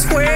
square.